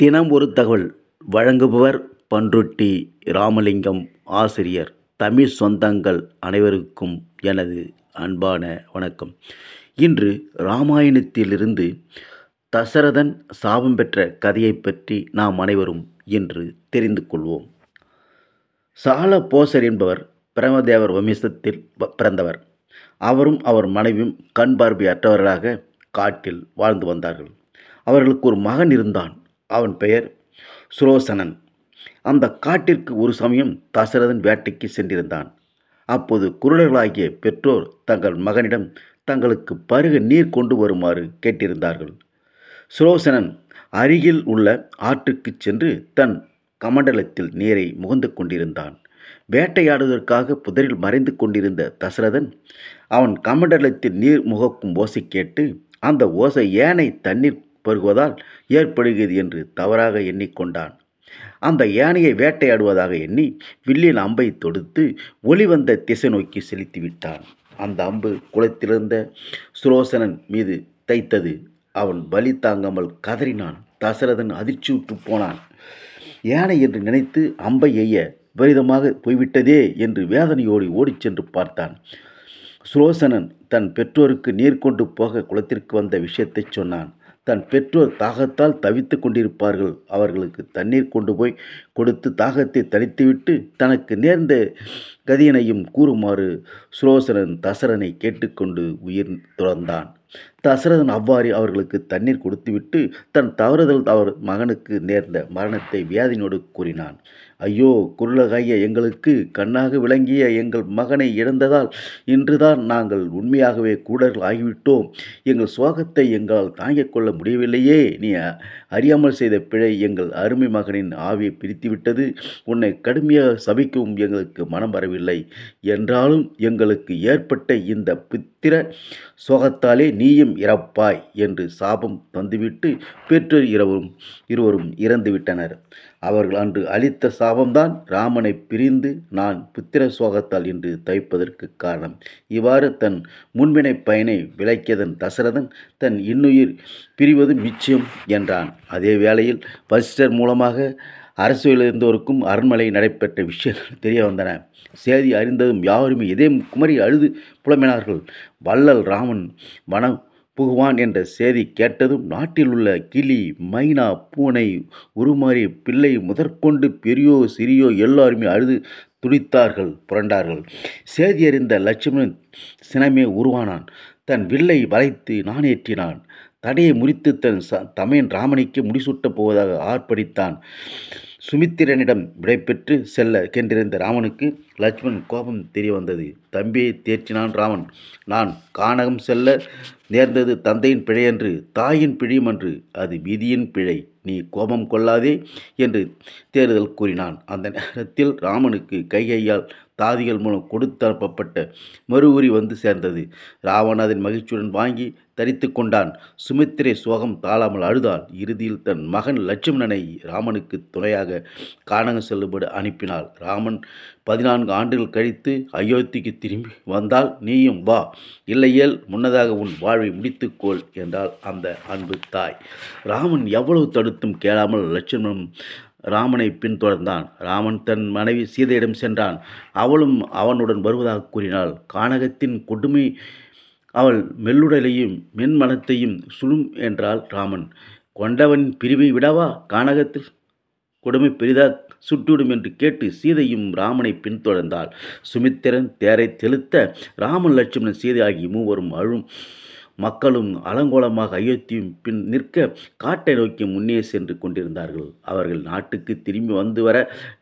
தினம் ஒரு தகவல். வழங்குபவர் பண்ருட்டி ராமலிங்கம் ஆசிரியர். தமிழ் சொந்தங்கள் அனைவருக்கும் எனது அன்பான வணக்கம். இன்று இராமாயணத்திலிருந்து தசரதன் சாபம் பெற்ற கதையைப் பற்றி நாம் அனைவரும் இன்று தெரிந்து கொள்வோம். சால போசர் என்பவர் பிரமதேவர் வம்சத்தில் பிறந்தவர். அவரும் அவர் மனைவியும் கண் பார்வையற்றவர்களாக காட்டில் வாழ்ந்து வந்தார்கள். அவர்களுக்கு ஒரு மகன் இருந்தான். அவன் பெயர் சுரோசனன் அந்த காட்டிற்கு ஒரு சமயம் தசரதன் வேட்டைக்கு சென்றிருந்தான். அப்போது குருடர்களாகிய பெற்றோர் தங்கள் மகனிடம் தங்களுக்கு பருக நீர் கொண்டு வருமாறு கேட்டிருந்தார்கள். சுரோசனன் அருகில் உள்ள ஆற்றுக்குச் சென்று தன் கமண்டலத்தில் நீரை முகந்து கொண்டிருந்தான். வேட்டையாடுவதற்காக புதரில் மறைந்து கொண்டிருந்த தசரதன் அவன் கமண்டலத்தில் நீர் முகக்கும் ஓசை கேட்டு அந்த ஓசை ஏனை தண்ணீர் பருகுவதால் ஏற்படுகிறது என்று தவறாக எண்ணிக்கொண்டான். அந்த யானையை வேட்டையாடுவதாக எண்ணி வில்லின் அம்பை தொடுத்து ஒளி வந்த திசை நோக்கி செலுத்தி விட்டான். அந்த அம்பு குளத்திலிருந்த சுரோசனன் மீது தைத்தது. அவன் பலி தாங்காமல் கதறினான். தசரதன் அதிர்ச்சியுற்று போனான். யானை என்று நினைத்து அம்பை எய்ய விபரீதமாக போய்விட்டதே என்று வேதனையோடு ஓடிச் சென்று பார்த்தான். சுரோசனன் தன் பெற்றோருக்கு நீர் கொண்டு போக குளத்திற்கு வந்த விஷயத்தைச் சொன்னான். தன் பெற்றோர் தாகத்தால் தவித்து கொண்டிருப்பார்கள். அவர்களுக்கு தண்ணீர் கொண்டு போய் கொடுத்து தாகத்தை தணித்துவிட்டு தனக்கு நேர்ந்த கதியனையும் கூறுமாறு சுரோசனன் தசரனை கேட்டுக்கொண்டு உயிர் துறந்தான். தசரதன் அவ்வாறு அவர்களுக்கு தண்ணீர் கொடுத்துவிட்டு தன் தவறுதல் அவர் மகனுக்கு நேர்ந்த மரணத்தை வியாதினோடு கூறினான். ஐயோ குருளகாய எங்களுக்கு கண்ணாக விளங்கிய எங்கள் மகனை இழந்ததால் இன்றுதான் நாங்கள் உண்மையாகவே கூடர்கள் ஆகிவிட்டோம். எங்கள் சோகத்தை எங்களால் தாங்கிக் கொள்ள முடியவில்லையே. நீ அறியாமல் செய்த பிழை எங்கள் அருமை மகனின் ஆவியை பிரித்துவிட்டது. உன்னை கடுமையாக சபிக்கவும் எங்களுக்கு மனம் வரவில்லை. என்றாலும் எங்களுக்கு ஏற்பட்ட இந்த புத்திர சோகத்தாலே நீயும் இறப்பாய் என்று சாபம் தந்துவிட்டு பெற்றோர் இருவரும் இருவரும் இறந்துவிட்டனர். அவர்கள் அன்று அளித்த சாபம்தான் ராமனை பிரிந்து நான் புத்திர சோகத்தால் என்று தவிப்பதற்கு காரணம். இவ்வாறு தன் முன்வினை பயனை விளக்கியதன் தசரதன் தன் இன்னுயிர் பிரிவது நிச்சயம் என்றான். அதே வேளையில் வசிஷ்டர் மூலமாக அரசியலில் இருந்தோருக்கும் அரண்மனை நடைபெற்ற விஷயங்கள் தெரிய வந்தன. செய்தி அறிந்ததும் யாவருமே இதயம் குமரி அழுது புலம்பினார்கள். வள்ளல் ராமன் வனம் புகுவான் என்ற செய்தி கேட்டதும் நாட்டில் உள்ள கிளி மைனா பூனை உருமாறி பிள்ளை முதற்கொண்டு பெரியோ சிறியோ எல்லாருமே அழுது துடித்தார்கள் புரண்டார்கள். செய்தி அறிந்த லட்சுமணன் சினமே உருவானான். தன் வில்லை வளைத்து நாணேற்றினான். தடையை முறித்து தன் ச தமையன் ராமனுக்கு முடிசூட்டப் போவதாக ஆர்ப்பரித்தான் சுமித்திரனிடம் விடைபெற்று செல்ல கென்றிருந்த ராமனுக்கு லட்சுமணன் கோபம் தெரிய வந்தது தம்பியை தேற்றினான் ராமன். நான் கானகம் செல்ல நேர்ந்தது தந்தையின் பிழையன்று தாயின் பிழையுமன்று. அது விதியின் பிழை. நீ கோபம் கொள்ளாதே என்று தேர்தல் கூறினான். அந்த நேரத்தில் ராமனுக்கு கைகையால் தாதிகள் மூலம் கொடுத்து அனுப்பப்பட்ட மறுவுரி வந்து சேர்ந்தது. ராவணன் அதன் மகிழ்ச்சியுடன் வாங்கி தரித்து கொண்டான். சுமித்திரை சோகம் தாளாமல் அழுதாள். இறுதியில் தன் மகன் லட்சுமணனை ராமனுக்கு துணையாக காணக செல்லும்படி அனுப்பினாள். ராமன் பதினான்கு ஆண்டுகள் கழித்து அயோத்திக்கு திரும்பி வந்தால் நீயும் வா. இல்லையேல் முன்னதாக உன் வாழ்வை முடித்துக்கொள் என்றாள் அந்த அன்பு தாய். ராமன் எவ்வளவு தடுத்தும் கேளாமல் லட்சுமணன் ராமனை பின்தொடர்ந்தான். ராமன் தன் மனைவி சீதையிடம் சென்றான். அவளும் அவனுடன் வருவதாக கூறினாள். கானகத்தின் கொடுமை அவள் மெல்லுடலையும் மென்மனத்தையும் சுழும் என்றாள் ராமன். கொண்டவன் பிரிவை விடவா? கானகத்தில் கொடுமை பெரிதா சுட்டுவிடும் என்று கேட்டு சீதையும் ராமனை பின்தொடர்ந்தாள். சுமித்திரன் தேரை தெளுத்த ராமன் லட்சுமணன் சீதை ஆகிய மூவரும் அழும் மக்களும் அலங்கோலமாக அயோத்தியும் பின் நிற்க காட்டை நோக்கி முன்னே சென்று கொண்டிருந்தார்கள். அவர்கள் நாட்டுக்கு திரும்பி வந்து வர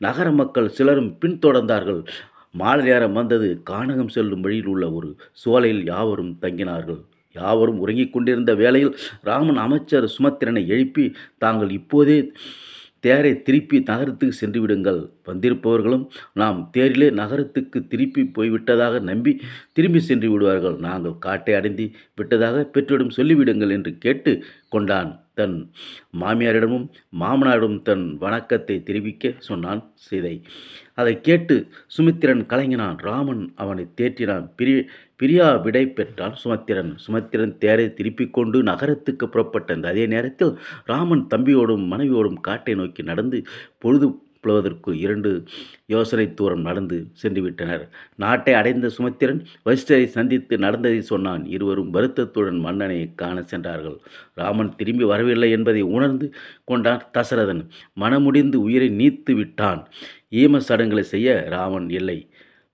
நகர மக்கள் சிலரும் பின்தொடர்ந்தார்கள் மாலை நேரம் வந்தது. கானகம் செல்லும் வழியில் உள்ள ஒரு சோலையில் யாவரும் தங்கினார்கள். யாவரும் உறங்கிக் கொண்டிருந்த வேளையில் ராமன் அமைச்சர் சுமத்திரனை எழுப்பி தாங்கள் இப்போதே தேரை திருப்பி நகரத்துக்கு சென்று விடுங்கள். வந்திருப்பவர்களும் நாம் தேரிலே நகரத்துக்கு திருப்பி போய்விட்டதாக நம்பி திரும்பி சென்று விடுவார்கள். நாங்கள் காட்டை அடைந்து விட்டதாக பெற்றோரிடம் சொல்லிவிடுங்கள் என்று கேட்டு கொண்டான். தன் மாமியாரிடமும் மாமனாரிடம் தன் வணக்கத்தை தெரிவிக்க சொன்னான் சீதை. அதை கேட்டு சுமித்திரன் கலங்கினான். ராமன் அவனை தேற்றினான். பிரி பிரியா விடை பெற்றான் சுமத்திரன். சுமத்திரன் தேரை திருப்பிக் கொண்டு நகரத்துக்கு புறப்பட்ட அந்த அதே நேரத்தில் ராமன் தம்பியோடும் மனைவியோடும் காட்டை நோக்கி நடந்து பொழுது புலவதற்குள் இரண்டு யோசனை தூரம் நடந்து சென்றுவிட்டனர். நாட்டை அடைந்த சுமத்திரன் வசிஷ்டரை சந்தித்து நடந்ததை சொன்னான். இருவரும் வருத்தத்துடன் மன்னனை காண சென்றார்கள். ராமன் திரும்பி வரவில்லை என்பதை உணர்ந்து கொண்டான் தசரதன். மனமுடிந்து உயிரை நீத்து விட்டான். ஈம சடங்குகளை செய்ய ராமன் இல்லை.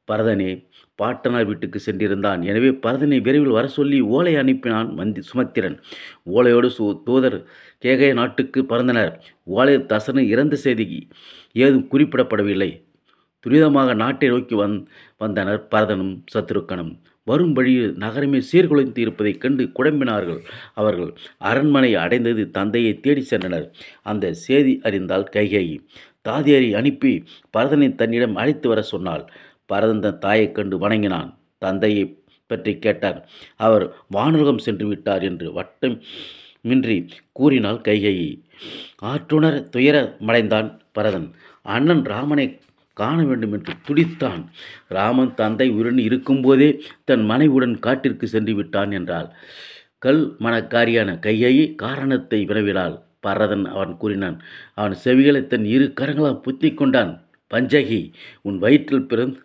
பரதனே பாட்டனார் வீட்டுக்கு சென்றிருந்தான். எனவே பரதனை விரைவில் வர சொல்லி ஓலை அனுப்பினான் மந்தி சுமத்திரன். ஓலையோடு சு தூதர் கேகய நாட்டுக்கு பறந்தனர். ஓலை தசனை இறந்த செய்தி ஏதும் குறிப்பிடப்படவில்லை. துரிதமாக நாட்டை நோக்கி வந் வந்தனர் பரதனும் சத்ருக்கனும். வரும் வழியில் நகரமே சீர்குலைந்து இருப்பதைக் கண்டு குழம்பினார்கள் அவர்கள். அரண்மனை அடைந்தது தந்தையை தேடி சென்றனர். அந்த செய்தி அறிந்தால் கைகேயி தாதியரை அனுப்பி பரதனை தன்னிடம் அழைத்து வர சொன்னாள். பரதன் தன் தாயைக் கண்டு வணங்கினான். தந்தையை பற்றி கேட்டார். அவர் வானுலகம் சென்று விட்டார் என்று வட்டம் மின்றி கூறினாள் கைகையை ஆற்றுணர் துயரமடைந்தான் பரதன். அண்ணன் ராமனை காண வேண்டும் என்று துடித்தான். ராமன் தந்தை உடன் இருக்கும்போதே தன் மனைவியுடன் காட்டிற்கு சென்று விட்டான் என்றாள். கல் மனக்காரியான கையை காரணத்தை வினவினாள். பரதன் அவன் கூறினான் அவன் செவிகளை தன் இரு கரங்களால் புத்தி கொண்டான். பஞ்சகி உன் வயிற்றில் பிறந்து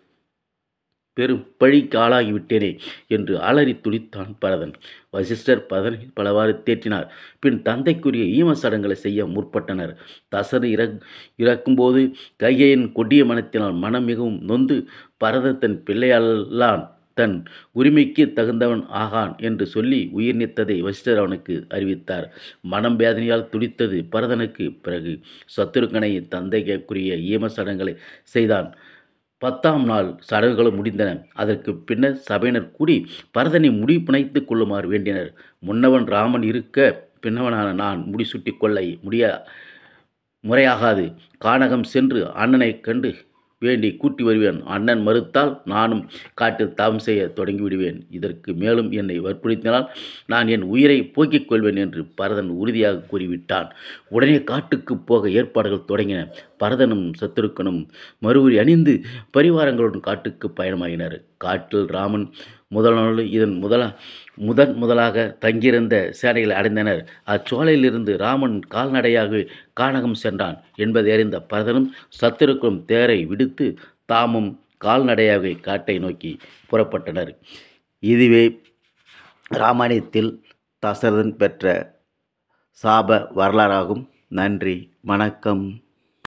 பெரும் பழிக்கு ஆளாகிவிட்டேனே என்று அலறி துடித்தான் பரதன். வசிஷ்டர் பதனை பலவாறு தேற்றினார். பின் தந்தைக்குரிய ஈம சடங்குகளை செய்ய முற்பட்டனர். தசர் இறக் இறக்கும்போது கைகையின் கொடிய மனத்தினால் மனம் மிகவும் நொந்து பரதன் தன் பிள்ளையல்லான் தன் உரிமைக்கு தகுந்தவன் ஆகான் என்று சொல்லி உயிர் நீத்ததை வசிஷ்டர் அவனுக்கு அறிவித்தார். மனம் வேதனையால் துடித்தது பரதனுக்கு பிறகு. சத்துருக்கனை தந்தைக்குரிய ஈம சடங்குகளை செய்தான். பத்தாம் நாள் சடங்குகளும் முடிந்தன. அதற்கு பின்னர் சபையினர் கூடி பரதனை முடி பிணைத்து கொள்ளுமாறு வேண்டினர். முன்னவன் ராமன் இருக்க பின்னவனான நான் முடிசூட்டி கொள்ள முடிய முறையாகாது. கானகம் சென்று அண்ணனை கண்டு வேண்டி கூட்டி வருவேன். அண்ணன் மறுத்தால் நானும் காட்டில் தவம் செய்ய தொடங்கிவிடுவேன் இதற்கு மேலும் என்னை வற்புறுத்தினால் நான் என் உயிரை போக்கிக் கொள்வேன் என்று பரதன் உறுதியாக கூறிவிட்டான். உடனே காட்டுக்கு போக ஏற்பாடுகள் தொடங்கின. பரதனும் சத்துருக்கனும் மறுவுரி அணிந்து பரிவாரங்களுடன் காட்டுக்கு பயணமாகினர் காட்டில் ராமன் முதல் நாள் இதன் முதல முதன் முதலாக தங்கியிருந்த சேனைகளை அடைந்தனர். அச்சோலையிலிருந்து ராமன் கால்நடையாக கானகம் சென்றான் என்பதை அறிந்த பரதனும் சத்திருக்கும் தேரை விடுத்து தாமும் கால்நடையாக காட்டை நோக்கி புறப்பட்டனர். இதுவே ராமாயணத்தில் தசரதன் பெற்ற சாப வரலாறாகும். நன்றி வணக்கம்.